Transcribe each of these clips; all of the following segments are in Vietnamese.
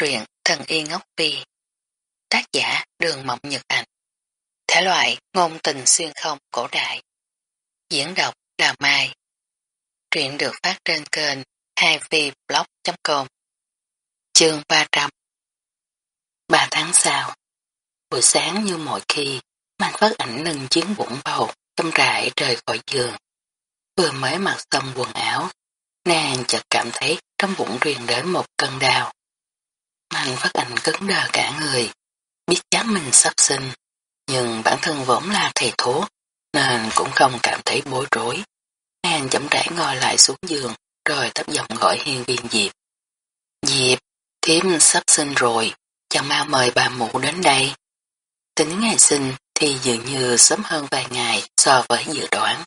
truyện Thần Y Ngốc Phi. Tác giả Đường Mộng Nhật Ảnh Thể loại ngôn tình xuyên không cổ đại. Diễn đọc Đào Mai. Truyện được phát trên kênh 2vblog.com Chương 300 Ba tháng sau, Buổi sáng như mọi khi, Mạnh phát ảnh nâng chiến bụng bầu Tâm rại rời khỏi giường. Vừa mới mặc xong quần áo, Nàng chợt cảm thấy trong bụng truyền đến một cơn đau. Mạnh phát ảnh cứng đờ cả người, biết chắc mình sắp sinh, nhưng bản thân vốn là thầy thuốc, nên cũng không cảm thấy bối rối. Nàng chậm rãi ngồi lại xuống giường, rồi thấp giọng gọi hiên viên Diệp. Diệp, thiếm sắp sinh rồi, chẳng mau mời bà mụ đến đây. Tính ngày sinh thì dường như sớm hơn vài ngày so với dự đoán.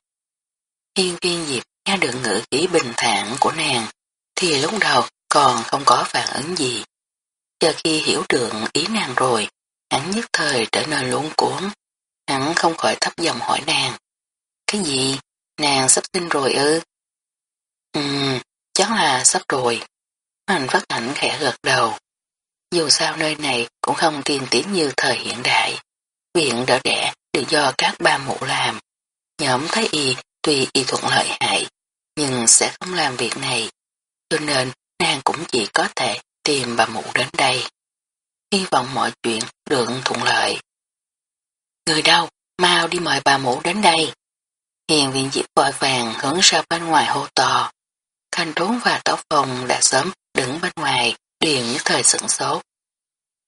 Hiên viên Diệp nghe được ngữ khí bình thản của nàng, thì lúc đầu còn không có phản ứng gì. Chờ khi hiểu được ý nàng rồi, hắn nhất thời trở nên luống cuốn. Hắn không khỏi thấp giọng hỏi nàng. Cái gì? Nàng sắp sinh rồi ư? Ừm, chắc là sắp rồi. Hành phát ảnh khẽ gật đầu. Dù sao nơi này cũng không tiên tiến như thời hiện đại. Viện đỡ đẻ đều do các ba mụ làm. Nhóm Thái Y tuy y thuận lợi hại, nhưng sẽ không làm việc này. Cho nên nàng cũng chỉ có thể tìm bà mụ đến đây. Hy vọng mọi chuyện được thuận lợi. Người đâu, mau đi mời bà mụ đến đây. Hiền viện diệp vội vàng hướng ra bên ngoài hô to. Thanh trốn và tóc phòng đã sớm đứng bên ngoài, điền nhất thời sửng sốt.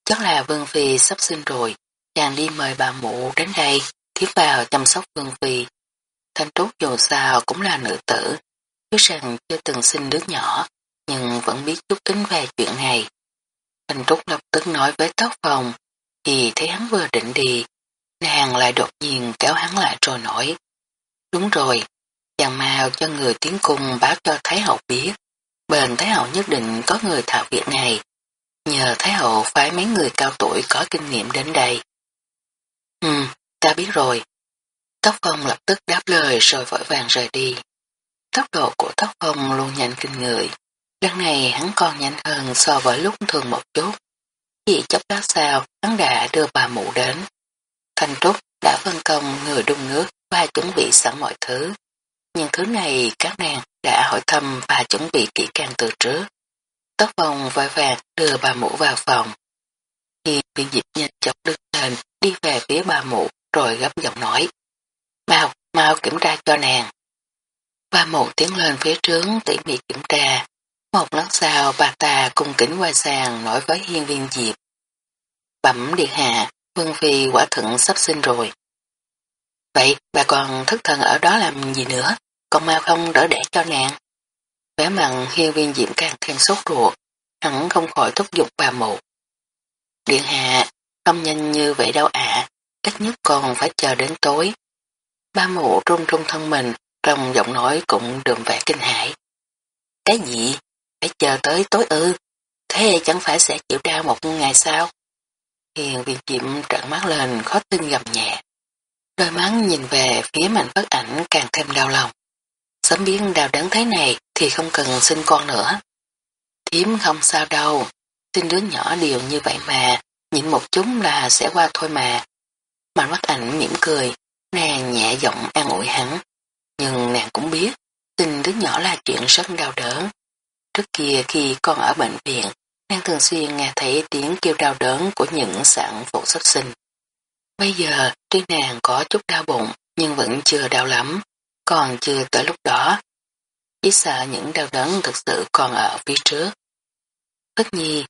Chắc là Vương Phi sắp sinh rồi, chàng đi mời bà mụ đến đây, tiếp vào chăm sóc Vương Phi. Thanh Trúc dù sao cũng là nữ tử, biết rằng chưa từng sinh đứa nhỏ, nhưng vẫn biết chút tính về chuyện này. Thành Trúc lập tức nói với tóc phòng, thì thấy hắn vừa định đi, nàng lại đột nhiên kéo hắn lại rồi nói. Đúng rồi, chàng mau cho người tiến cung báo cho Thái Hậu biết, bền Thái Hậu nhất định có người thảo việc này, nhờ Thái Hậu phái mấy người cao tuổi có kinh nghiệm đến đây. Ừ, ta biết rồi. Tóc phong lập tức đáp lời rồi vội vàng rời đi. Tốc độ của tóc phong luôn nhanh kinh người. Lần này hắn còn nhanh hơn so với lúc thường một chút. Chỉ chốc lát sau, hắn đã đưa bà mụ đến. Thanh Trúc đã phân công người đun nước và chuẩn bị sẵn mọi thứ. Những thứ này các nàng đã hỏi thăm và chuẩn bị kỹ càng từ trước. Tóc vòng vội vàng đưa bà mụ vào phòng. Khi viên dịch nhanh chóng đứng lên đi về phía bà mụ rồi gấp giọng nói. Mau, mau kiểm tra cho nàng. Bà mụ tiến lên phía trướng tỉ mỉ kiểm tra. Một lát sau bà ta cung kính qua sàn nói với hiên viên diệp. Bẩm điện hạ, Vương Phi quả thận sắp sinh rồi. Vậy bà còn thức thần ở đó làm gì nữa, còn mau không đỡ đẻ cho nàng. Vẻ mặt hiên viên diệp càng thêm sốt ruột, hắn không khỏi thúc giục bà mụ. Điện hạ, không nhanh như vậy đâu ạ, ít nhất còn phải chờ đến tối. Ba mụ trung trung thân mình, trong giọng nói cũng đượm vẻ kinh hãi. Cái gì? Phải chờ tới tối ư? Thế chẳng phải sẽ chịu đau một ngày sau? Hiền viên diệm trợn mắt lên khó tin gầm nhẹ. Đôi mắt nhìn về phía mạnh bất ảnh càng thêm đau lòng. Sớm biết đau đớn thế này thì không cần sinh con nữa. Thiếm không sao đâu, sinh đứa nhỏ điều như vậy mà, nhịn một chút là sẽ qua thôi mà. Mạnh bất ảnh mỉm cười, nàng nhẹ giọng an ủi hắn. Nhưng nàng cũng biết, sinh đứa nhỏ là chuyện rất đau đớn. Trước kia khi con ở bệnh viện, nàng thường xuyên nghe thấy tiếng kêu đau đớn của những sản phụ sắp sinh. Bây giờ, tuy nàng có chút đau bụng, nhưng vẫn chưa đau lắm, còn chưa tới lúc đó. Chỉ sợ những đau đớn thực sự còn ở phía trước. Tất nhi,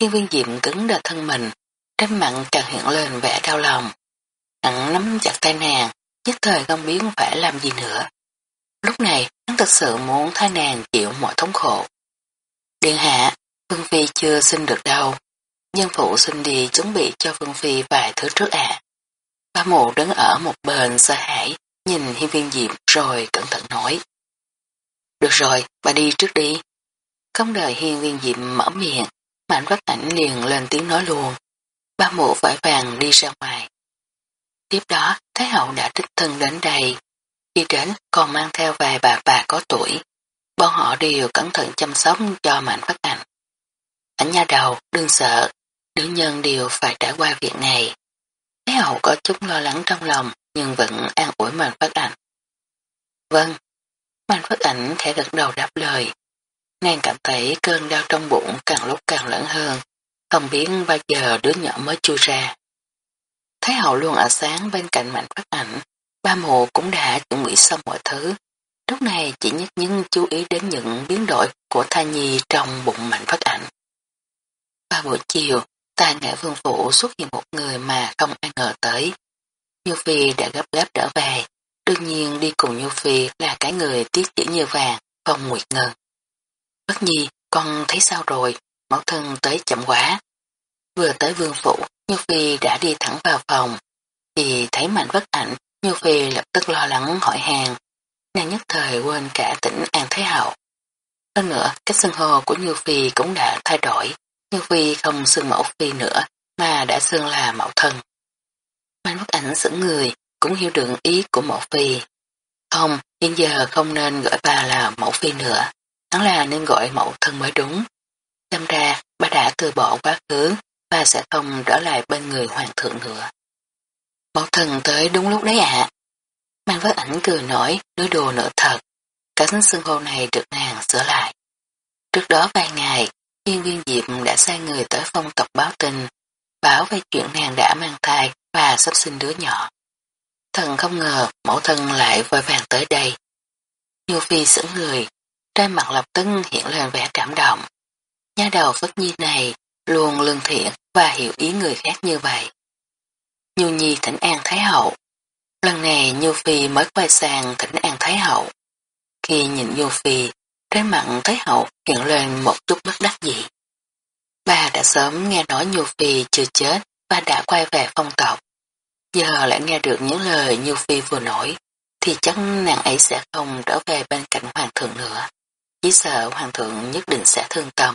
khi viên diệm cứng đờ thân mình, trên mặn càng hiện lên vẻ đau lòng. Hắn nắm chặt tay nàng, nhất thời không biết phải làm gì nữa. Lúc này, hắn thật sự muốn thay nàng chịu mọi thống khổ. Điện hạ, Phương Phi chưa sinh được đâu. Nhân phụ xin đi chuẩn bị cho Phương Phi vài thứ trước ạ. À. Ba mụ đứng ở một bên sợ hãi, nhìn hiên viên diệm rồi cẩn thận nói. Được rồi, bà đi trước đi. Không đợi hiên viên diệm mở miệng, mạnh vắt ảnh liền lên tiếng nói luôn. Ba mụ vải vàng đi ra ngoài. Tiếp đó, Thái hậu đã trích thân đến đây. Khi đến, còn mang theo vài bà bà có tuổi. Bọn họ đều cẩn thận chăm sóc cho mạnh phát ảnh. ảnh nha đầu, đừng sợ, nữ nhân đều phải trải qua việc này. Thái hậu có chút lo lắng trong lòng, nhưng vẫn an ủi Mạnh Phát Ảnh. Vâng, Mạnh Phát Ảnh khẽ gật đầu đáp lời. Nàng cảm thấy cơn đau trong bụng càng lúc càng lớn hơn, không biết bao giờ đứa nhỏ mới chui ra. Thái hậu luôn ở sáng bên cạnh Mạnh Phát Ảnh, ba mộ cũng đã chuẩn bị xong mọi thứ. Lúc này chỉ nhất nhưng chú ý đến những biến đổi của thai nhi trong bụng Mạnh Phát Ảnh. Vào buổi chiều, tại nghệ vương phủ xuất hiện một người mà không ai ngờ tới. Như Phi đã gấp gáp trở về, đương nhiên đi cùng Như Phi là cái người tiết chỉ như vàng, không nguyệt ngân. Bất nhi, con thấy sao rồi, mẫu thân tới chậm quá. Vừa tới vương phủ, Như Phi đã đi thẳng vào phòng, thì thấy mạnh vất ảnh, Như Phi lập tức lo lắng hỏi hàng. Nàng nhất thời quên cả tỉnh An Thế Hậu. Hơn nữa, cách xưng hô của Như Phi cũng đã thay đổi, Như Phi không xưng mẫu Phi nữa, mà đã xưng là mẫu thân. Mạnh vất ảnh sững người, cũng hiểu được ý của mẫu Phi. Không, hiện giờ không nên gọi bà là mẫu Phi nữa, hắn là nên gọi mẫu thân mới đúng. Xem ra, bà đã từ bỏ quá khứ, bà sẽ không trở lại bên người hoàng thượng nữa. Mẫu thân tới đúng lúc đấy ạ. Mang với ảnh cười nổi, nói đùa nửa thật. Cánh xương hô này được nàng sửa lại. Trước đó vài ngày, Hiên viên Diệp đã sai người tới phong tộc báo tin, báo về chuyện nàng đã mang thai và sắp sinh đứa nhỏ. Thần không ngờ mẫu thân lại vội vàng tới đây. Nhu Phi sững người, trên mặt lập tức hiện lên vẻ cảm động. Nha đầu Phất Nhi này luôn lương thiện và hiểu ý người khác như vậy. Nhu Nhi thỉnh an Thái Hậu. Lần này Như Phi mới quay sang thỉnh an Thái Hậu. Khi nhìn Như Phi, trên mặt Thái Hậu hiện lên một chút bất đắc dĩ. Bà đã sớm nghe nói Như Phi chưa chết và đã quay về phong tộc. Giờ lại nghe được những lời Như Phi vừa nổi, thì chắc nàng ấy sẽ không trở về bên cạnh hoàng thượng nữa. Chỉ sợ hoàng thượng nhất định sẽ thương tâm.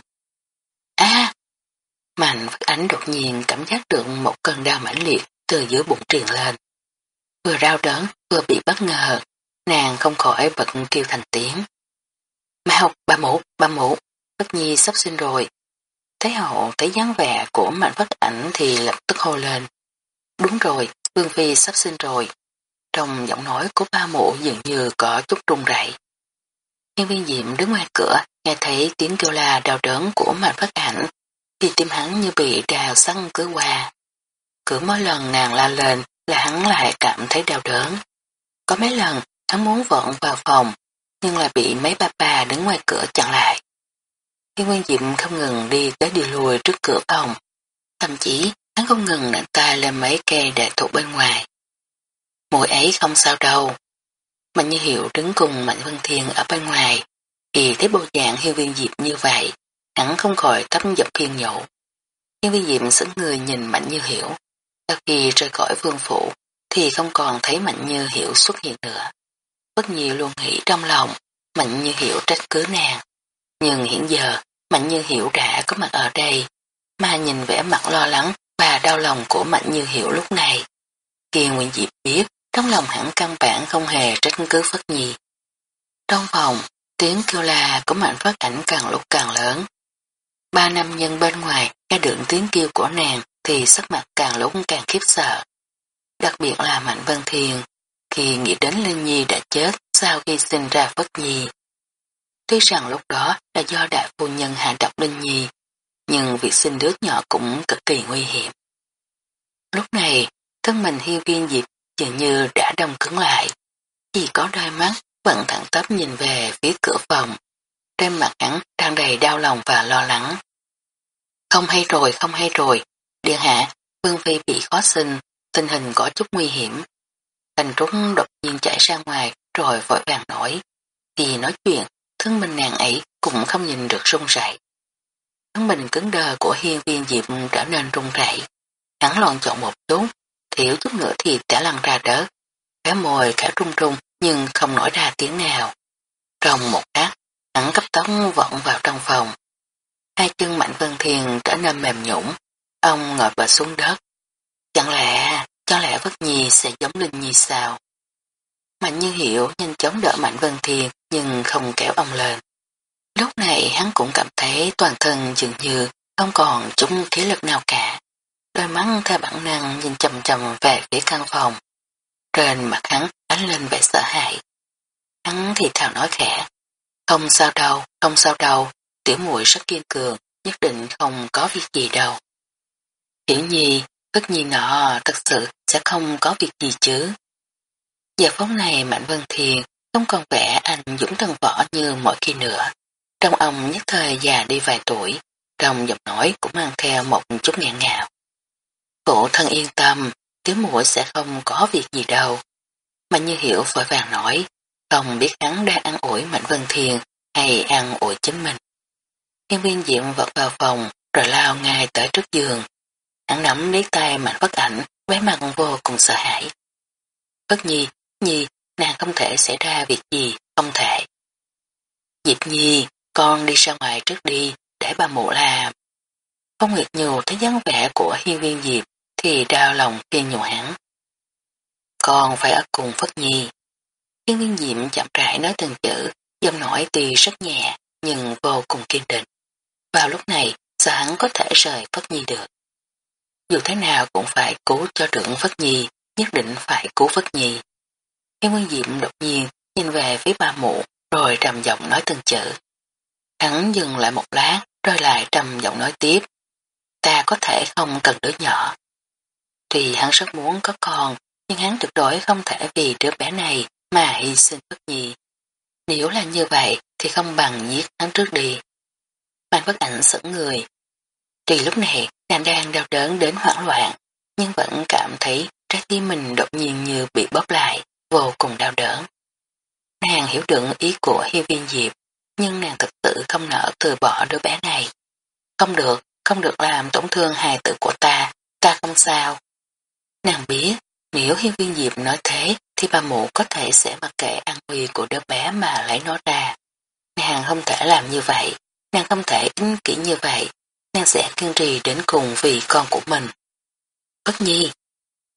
À! Mạnh Phất Ánh đột nhiên cảm giác được một cơn đau mãnh liệt từ giữa bụng truyền lên. Vừa đau đớn, vừa bị bất ngờ, nàng không khỏi bật kêu thành tiếng. Mà học, ba mũ, ba mũ, bất Nhi sắp sinh rồi. Thấy hậu thấy dáng vẻ của Mạnh Phất Ảnh thì lập tức hô lên. Đúng rồi, Vương Phi sắp sinh rồi. Trong giọng nói của ba mụ dường như có chút run rẩy. Nhân viên diệm đứng ngoài cửa, nghe thấy tiếng kêu la đau đớn của Mạnh Phất Ảnh, thì tim hắn như bị đào xăng cứ qua. Cứ mỗi lần nàng la lên là hắn lại cảm thấy đau đớn. Có mấy lần hắn muốn vọn vào phòng, nhưng là bị mấy ba bà đứng ngoài cửa chặn lại. Khi Nguyên Diệm không ngừng đi tới đi lùi trước cửa phòng, thậm chí hắn không ngừng nặng tay lên mấy cây để thuộc bên ngoài. Mùi ấy không sao đâu. Mạnh như hiệu đứng cùng Mạnh Vân Thiên ở bên ngoài, thì thấy bộ dạng hiên viên diệp như vậy, hắn không khỏi thấp giọng khiên nhậu. Hiên viên diệp sững người nhìn Mạnh như hiểu, sau khi rời khỏi vương phủ, thì không còn thấy Mạnh như hiểu xuất hiện nữa. Bất nhiều luôn nghĩ trong lòng, Mạnh như hiểu trách cứ nàng. Nhưng hiện giờ, Mạnh như hiểu đã có mặt ở đây, mà nhìn vẻ mặt lo lắng và đau lòng của Mạnh như hiểu lúc này. Khi Nguyễn Diệp biết, trong lòng hẳn căn bản không hề trách cứ Phất Nhi. Trong phòng, tiếng kêu la của Mạnh Phất Ảnh càng lúc càng lớn. Ba nam nhân bên ngoài nghe được tiếng kêu của nàng thì sắc mặt càng lúc càng khiếp sợ. Đặc biệt là Mạnh Vân Thiền, khi nghĩ đến Linh Nhi đã chết sau khi sinh ra Phất Nhi. Tuy rằng lúc đó là do đại phu nhân hạ độc Linh Nhi, nhưng việc sinh đứa nhỏ cũng cực kỳ nguy hiểm. Lúc này, thân mình hiên viên diệp dường như đã đông cứng lại. Chỉ có đôi mắt vẫn thẳng tắp nhìn về phía cửa phòng. Trên mặt hắn đang đầy đau lòng và lo lắng. Không hay rồi, không hay rồi. Điện hạ, Vương Phi bị khó sinh, tình hình có chút nguy hiểm. Thành Trúc đột nhiên chạy ra ngoài rồi vội vàng nổi. Vì nói chuyện, thân mình nàng ấy cũng không nhìn được run rẩy. Thân mình cứng đờ của hiên viên diệp trở nên run rẩy. Hắn loạn chọn một chút, thiểu chút nữa thì đã lăn ra đớt. Cái môi cả trung trung nhưng không nổi ra tiếng nào. Trong một khắc, hắn cấp tốc vọng vào trong phòng. Hai chân Mạnh Vân Thiền trở nên mềm nhũng, ông ngồi bệt xuống đất. Chẳng lẽ, chẳng lẽ Vất Nhi sẽ giống Linh Nhi sao? Mạnh Như Hiểu nhanh chóng đỡ Mạnh Vân Thiền nhưng không kéo ông lên. Lúc này hắn cũng cảm thấy toàn thân dường như không còn chút khí lực nào cả. Đôi mắt theo bản năng nhìn chầm chầm về phía căn phòng. Trên mặt hắn ánh lên vẻ sợ hãi. Hắn thì thào nói khẽ. Không sao đâu, không sao đâu, tiểu muội rất kiên cường, nhất định không có việc gì đâu. Hiểu gì tất nhiên nọ thật sự sẽ không có việc gì chứ. Giờ phút này Mạnh Vân Thiền không còn vẻ anh dũng thần võ như mọi khi nữa. Trong ông nhất thời già đi vài tuổi, trong giọng nói cũng mang theo một chút ngạn ngào. Phụ thân yên tâm, tiểu mũi sẽ không có việc gì đâu. mạnh như hiểu vội vàng nói, không biết hắn đang ăn ủi Mạnh Vân Thiền hay ăn ủi chính mình. Nhân viên diệm vọt vào phòng rồi lao ngay tới trước giường. Hắn nắm lấy tay Mạnh Bất Ảnh vẻ mặt vô cùng sợ hãi. Bất nhi, nhi, nàng không thể xảy ra việc gì, không thể. Diệp nhi, con đi ra ngoài trước đi, để bà mụ làm. Phong Nguyệt Nhù thấy dáng vẻ của hiên viên Diệp thì đau lòng khuyên nhủ hắn. Con phải ở cùng Phất Nhi. Hiên viên Diệp chậm rãi nói từng chữ, giọng nói tuy rất nhẹ nhưng vô cùng kiên định. Vào lúc này, sao hắn có thể rời Phất Nhi được? Dù thế nào cũng phải cứu cho trưởng Phất Nhi, nhất định phải cứu Phất Nhi. Hiên Nguyên Diệm đột nhiên nhìn về phía ba mụ, rồi trầm giọng nói từng chữ. Hắn dừng lại một lát, rồi lại trầm giọng nói tiếp. Ta có thể không cần đứa nhỏ. Tuy hắn rất muốn có con, nhưng hắn tuyệt đối không thể vì đứa bé này mà hy sinh Phất Nhi. Nếu là như vậy thì không bằng giết hắn trước đi. Ban bất ảnh sững người. Tuy lúc này nàng đang đau đớn đến hoảng loạn, nhưng vẫn cảm thấy trái tim mình đột nhiên như bị bóp lại, vô cùng đau đớn. Nàng hiểu được ý của hiêu viên diệp, nhưng nàng thực sự không nỡ từ bỏ đứa bé này. Không được, không được làm tổn thương hài tử của ta, ta không sao. Nàng biết, nếu hiên viên diệp nói thế thì bà mụ có thể sẽ mặc kệ an nguy của đứa bé mà lấy nó ra. Nàng không thể làm như vậy, nàng không thể ích kỷ như vậy, nàng sẽ kiên trì đến cùng vì con của mình. Bất nhi,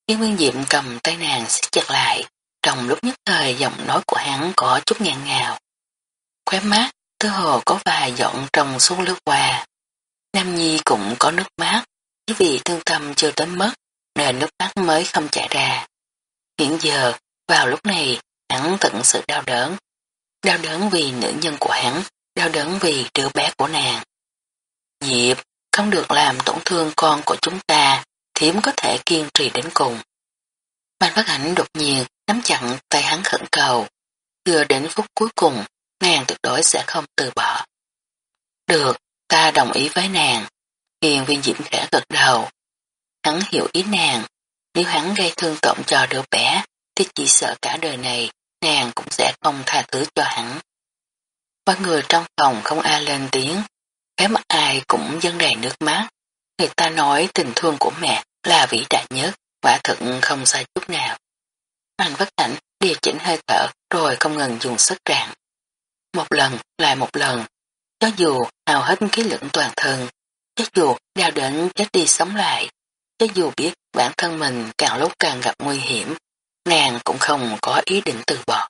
Yên viên diệm cầm tay nàng siết chặt lại, trong lúc nhất thời giọng nói của hắn có chút ngàn ngào. Khóe mát, tư hồ có vài giọng trong xuống lướt qua. Nam Nhi cũng có nước mắt, chỉ vì thương tâm chưa tới mất, nên nước mắt mới không chảy ra. Hiện giờ, vào lúc này, hắn tận sự đau đớn. Đau đớn vì nữ nhân của hắn, đau đớn vì đứa bé của nàng. Diệp, không được làm tổn thương con của chúng ta, thiếm có thể kiên trì đến cùng. Mạnh phát ảnh đột nhiên nắm chặn tay hắn khẩn cầu. Vừa đến phút cuối cùng, nàng tuyệt đối sẽ không từ bỏ. Được, ta đồng ý với nàng. Hiền viên diễm khẽ gật đầu. Hắn hiểu ý nàng, nếu hắn gây thương tổn cho đứa bé, thì chỉ sợ cả đời này nàng cũng sẽ không tha thứ cho hắn. Ba người trong phòng không ai lên tiếng, cái mắt ai cũng dâng đầy nước mắt. Người ta nói tình thương của mẹ là vĩ đại nhất, quả thực không sai chút nào. Anh bất ảnh điều chỉnh hơi thở rồi không ngừng dùng sức trạng. Một lần, lại một lần, cho dù hào hết khí lượng toàn thân, cho dù đau đến chết đi sống lại, cho dù biết bản thân mình càng lúc càng gặp nguy hiểm, nàng cũng không có ý định từ bỏ.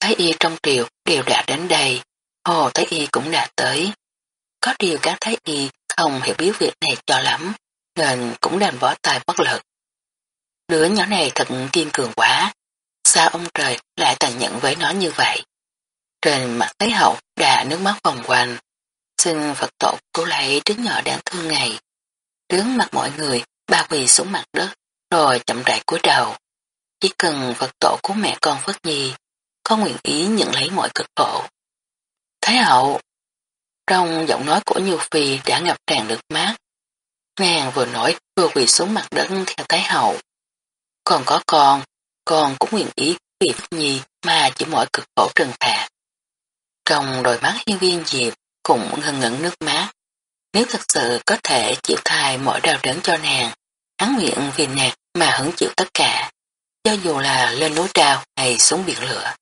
Thái y trong triều đều đã đến đây, hồ Thái y cũng đã tới. Có điều các Thái y không hiểu biết việc này cho lắm, nên cũng đành bỏ tài bất lực. Đứa nhỏ này thật kiên cường quá, sao ông trời lại tàn nhẫn với nó như vậy? Trên mặt Thái hậu đã nước mắt vòng quanh, xin Phật tổ cứu lấy đứa nhỏ đáng thương này. Đứng mặt mọi người, ba quỳ xuống mặt đất, rồi chậm rãi cúi đầu. Chỉ cần Phật tổ của mẹ con Phất Nhi, có nguyện ý nhận lấy mọi cực khổ. Thái hậu, trong giọng nói của Nhu Phi đã ngập tràn nước mắt. Nàng vừa nói vừa quỳ xuống mặt đất theo Thái hậu. Còn có con, con cũng nguyện ý vì Phất Nhi mà chỉ mọi cực khổ trừng phạt. Trong đôi mắt hiên viên diệp cũng ngân ngẩn nước mắt. Nếu thật sự có thể chịu thai mọi đau đớn cho nàng, hắn nguyện vì nàng mà hứng chịu tất cả, cho dù là lên núi trao hay xuống biển lửa.